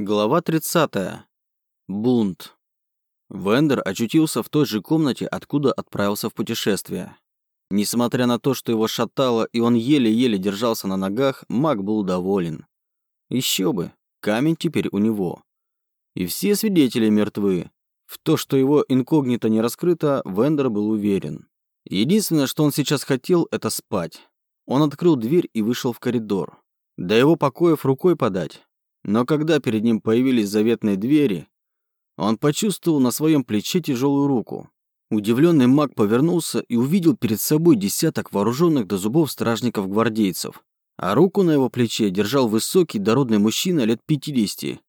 Глава 30. Бунт. Вендер очутился в той же комнате, откуда отправился в путешествие. Несмотря на то, что его шатало и он еле-еле держался на ногах, маг был доволен. Еще бы, камень теперь у него. И все свидетели мертвы. В то, что его инкогнито не раскрыто, Вендер был уверен. Единственное, что он сейчас хотел, это спать. Он открыл дверь и вышел в коридор. До его покоев рукой подать. Но когда перед ним появились заветные двери, он почувствовал на своем плече тяжелую руку. Удивленный маг повернулся и увидел перед собой десяток вооруженных до зубов стражников-гвардейцев. А руку на его плече держал высокий дородный мужчина лет 50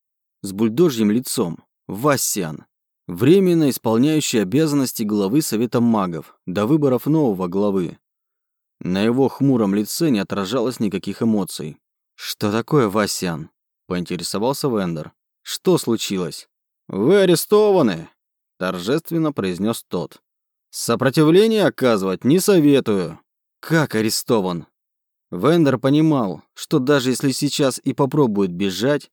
с бульдожьим лицом, Вассиан, временно исполняющий обязанности главы Совета магов до выборов нового главы. На его хмуром лице не отражалось никаких эмоций. «Что такое, Вассиан?» Поинтересовался Вендер. «Что случилось?» «Вы арестованы!» – торжественно произнес тот. «Сопротивление оказывать не советую». «Как арестован?» Вендер понимал, что даже если сейчас и попробует бежать,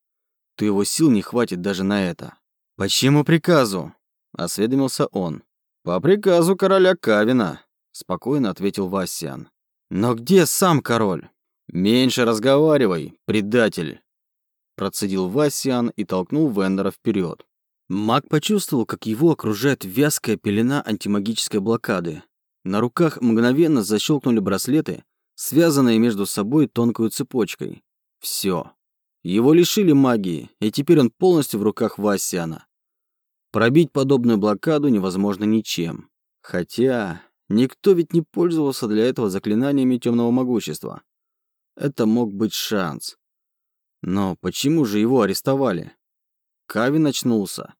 то его сил не хватит даже на это. «По чьему приказу?» – осведомился он. «По приказу короля Кавина», – спокойно ответил Васян. «Но где сам король?» «Меньше разговаривай, предатель!» Процедил Васиан и толкнул Вендера вперед. Маг почувствовал, как его окружает вязкая пелена антимагической блокады. На руках мгновенно защелкнули браслеты, связанные между собой тонкой цепочкой. Все. Его лишили магии, и теперь он полностью в руках Васиана. Пробить подобную блокаду невозможно ничем. Хотя никто ведь не пользовался для этого заклинаниями темного могущества. Это мог быть шанс. Но почему же его арестовали? Кавин очнулся.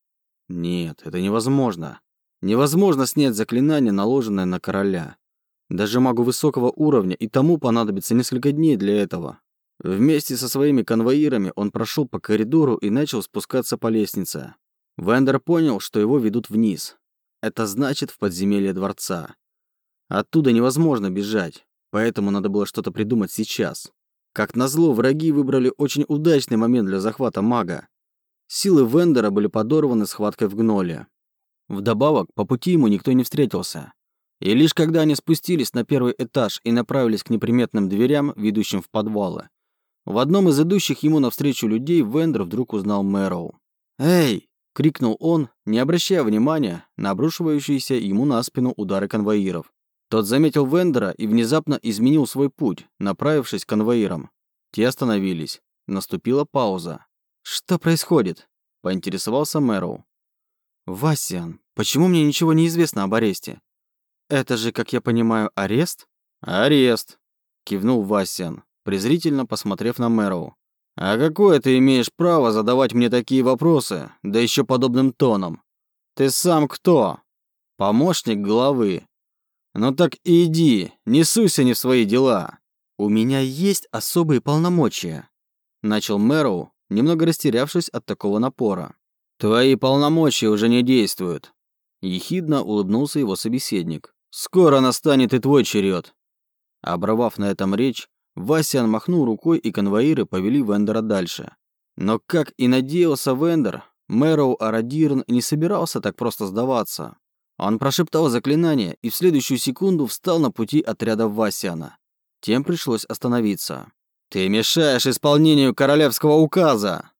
Нет, это невозможно. Невозможно снять заклинание, наложенное на короля. Даже магу высокого уровня и тому понадобится несколько дней для этого. Вместе со своими конвоирами он прошел по коридору и начал спускаться по лестнице. Вендер понял, что его ведут вниз. Это значит в подземелье дворца. Оттуда невозможно бежать, поэтому надо было что-то придумать сейчас. Как назло, враги выбрали очень удачный момент для захвата мага. Силы Вендера были подорваны схваткой в гноле. Вдобавок, по пути ему никто не встретился. И лишь когда они спустились на первый этаж и направились к неприметным дверям, ведущим в подвалы, в одном из идущих ему навстречу людей Вендер вдруг узнал Мэроу. «Эй!» — крикнул он, не обращая внимания на обрушивающиеся ему на спину удары конвоиров. Тот заметил Вендера и внезапно изменил свой путь, направившись к конвоирам. Те остановились. Наступила пауза. «Что происходит?» – поинтересовался Мэроу. «Васян, почему мне ничего не известно об аресте? Это же, как я понимаю, арест?» «Арест», – кивнул Васян, презрительно посмотрев на Мэроу. «А какое ты имеешь право задавать мне такие вопросы, да еще подобным тоном? Ты сам кто? Помощник главы. «Ну так иди, не суйся не в свои дела». «У меня есть особые полномочия», — начал Мэроу, немного растерявшись от такого напора. «Твои полномочия уже не действуют», — ехидно улыбнулся его собеседник. «Скоро настанет и твой черед». Оборвав на этом речь, Васян махнул рукой, и конвоиры повели Вендера дальше. Но, как и надеялся Вендер, Мэроу Арадирн не собирался так просто сдаваться. Он прошептал заклинание и в следующую секунду встал на пути отряда Васяна. Тем пришлось остановиться. «Ты мешаешь исполнению королевского указа!»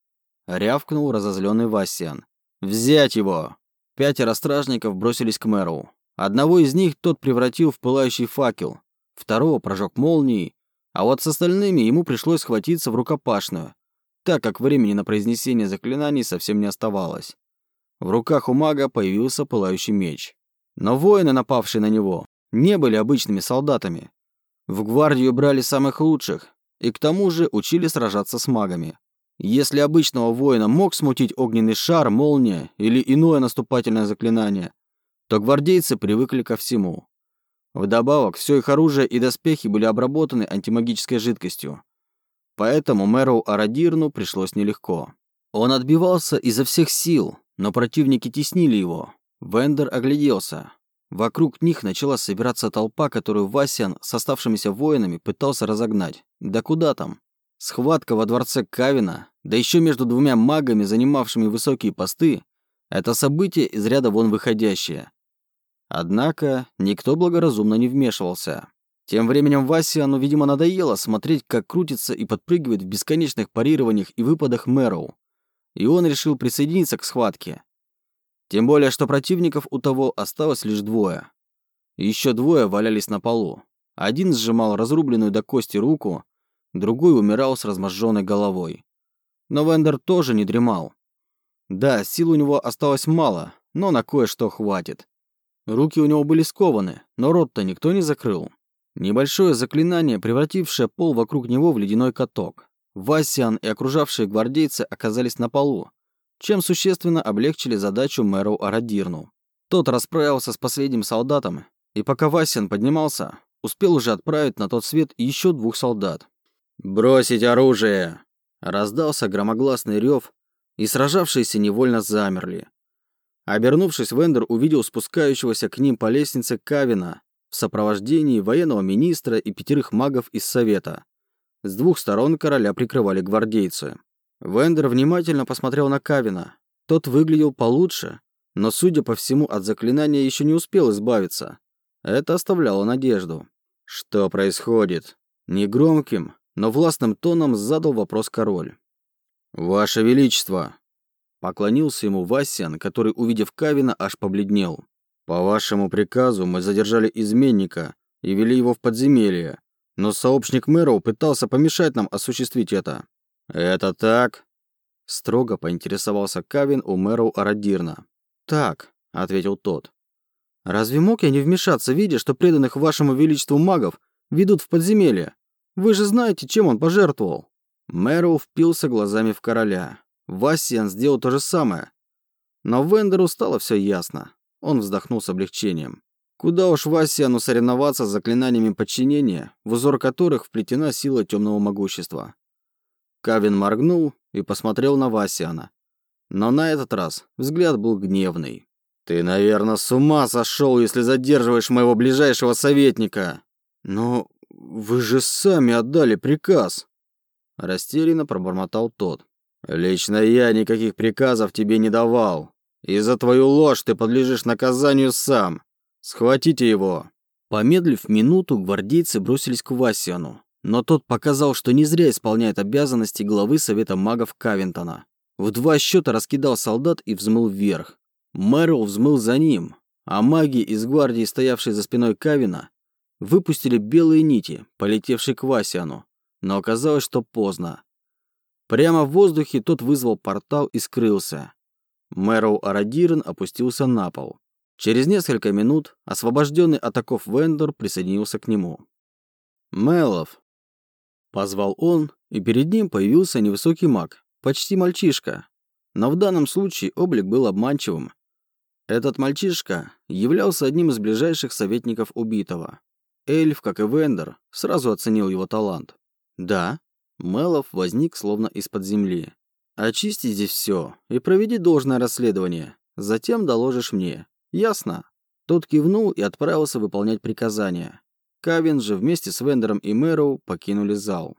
Рявкнул разозленный Васян. «Взять его!» Пятеро стражников бросились к мэру. Одного из них тот превратил в пылающий факел, второго прожег молнией, а вот с остальными ему пришлось схватиться в рукопашную, так как времени на произнесение заклинаний совсем не оставалось. В руках у мага появился пылающий меч. Но воины, напавшие на него, не были обычными солдатами. В гвардию брали самых лучших, и к тому же учили сражаться с магами. Если обычного воина мог смутить огненный шар, молния или иное наступательное заклинание, то гвардейцы привыкли ко всему. Вдобавок, все их оружие и доспехи были обработаны антимагической жидкостью. Поэтому мэру Арадирну пришлось нелегко. Он отбивался изо всех сил, но противники теснили его. Вендер огляделся. Вокруг них начала собираться толпа, которую Васян с оставшимися воинами пытался разогнать. Да куда там? Схватка во дворце Кавина, да еще между двумя магами, занимавшими высокие посты, это событие из ряда вон выходящее. Однако никто благоразумно не вмешивался. Тем временем Васиану, видимо, надоело смотреть, как крутится и подпрыгивает в бесконечных парированиях и выпадах Мэроу. И он решил присоединиться к схватке. Тем более, что противников у того осталось лишь двое. Еще двое валялись на полу. Один сжимал разрубленную до кости руку, другой умирал с разможженной головой. Но Вендер тоже не дремал. Да, сил у него осталось мало, но на кое-что хватит. Руки у него были скованы, но рот-то никто не закрыл. Небольшое заклинание, превратившее пол вокруг него в ледяной каток. Васян и окружавшие гвардейцы оказались на полу, чем существенно облегчили задачу мэру Арадирну. Тот расправился с последним солдатом, и пока Васян поднимался, успел уже отправить на тот свет еще двух солдат. «Бросить оружие!» Раздался громогласный рев, и сражавшиеся невольно замерли. Обернувшись, Вендер увидел спускающегося к ним по лестнице Кавина, в сопровождении военного министра и пятерых магов из Совета. С двух сторон короля прикрывали гвардейцы. Вендер внимательно посмотрел на Кавина. Тот выглядел получше, но, судя по всему, от заклинания еще не успел избавиться. Это оставляло надежду. Что происходит? Негромким, но властным тоном задал вопрос король. «Ваше Величество!» Поклонился ему Васян, который, увидев Кавина, аж побледнел. По вашему приказу мы задержали изменника и вели его в подземелье, но сообщник Мэрроу пытался помешать нам осуществить это. Это так? Строго поинтересовался Кавин у Мэрроу Арадирна. Так, ответил тот. Разве мог я не вмешаться, видя, что преданных вашему величеству магов ведут в подземелье? Вы же знаете, чем он пожертвовал. Мэрроу впился глазами в короля. Васиан сделал то же самое. Но Вендеру стало все ясно. Он вздохнул с облегчением. Куда уж Васяну соревноваться с заклинаниями подчинения, в узор которых вплетена сила темного могущества. Кавин моргнул и посмотрел на Васяна. Но на этот раз взгляд был гневный. «Ты, наверное, с ума сошел, если задерживаешь моего ближайшего советника!» «Но вы же сами отдали приказ!» Растерянно пробормотал тот. «Лично я никаких приказов тебе не давал. И за твою ложь ты подлежишь наказанию сам. Схватите его!» Помедлив минуту, гвардейцы бросились к Васяну, но тот показал, что не зря исполняет обязанности главы Совета магов Кавентона. В два счета раскидал солдат и взмыл вверх. Мэрил взмыл за ним, а маги из гвардии, стоявшие за спиной Кавина, выпустили белые нити, полетевшие к Васяну, но оказалось, что поздно. Прямо в воздухе тот вызвал портал и скрылся. Мэроу Арадирн опустился на пол. Через несколько минут освобожденный от оков Вендор присоединился к нему. «Мелов!» Позвал он, и перед ним появился невысокий маг, почти мальчишка. Но в данном случае облик был обманчивым. Этот мальчишка являлся одним из ближайших советников убитого. Эльф, как и Вендор, сразу оценил его талант. Да, Мелов возник словно из-под земли. Очисти здесь все и проведи должное расследование. Затем доложишь мне. Ясно?» Тот кивнул и отправился выполнять приказания. Кавин же вместе с Вендером и Мэроу покинули зал.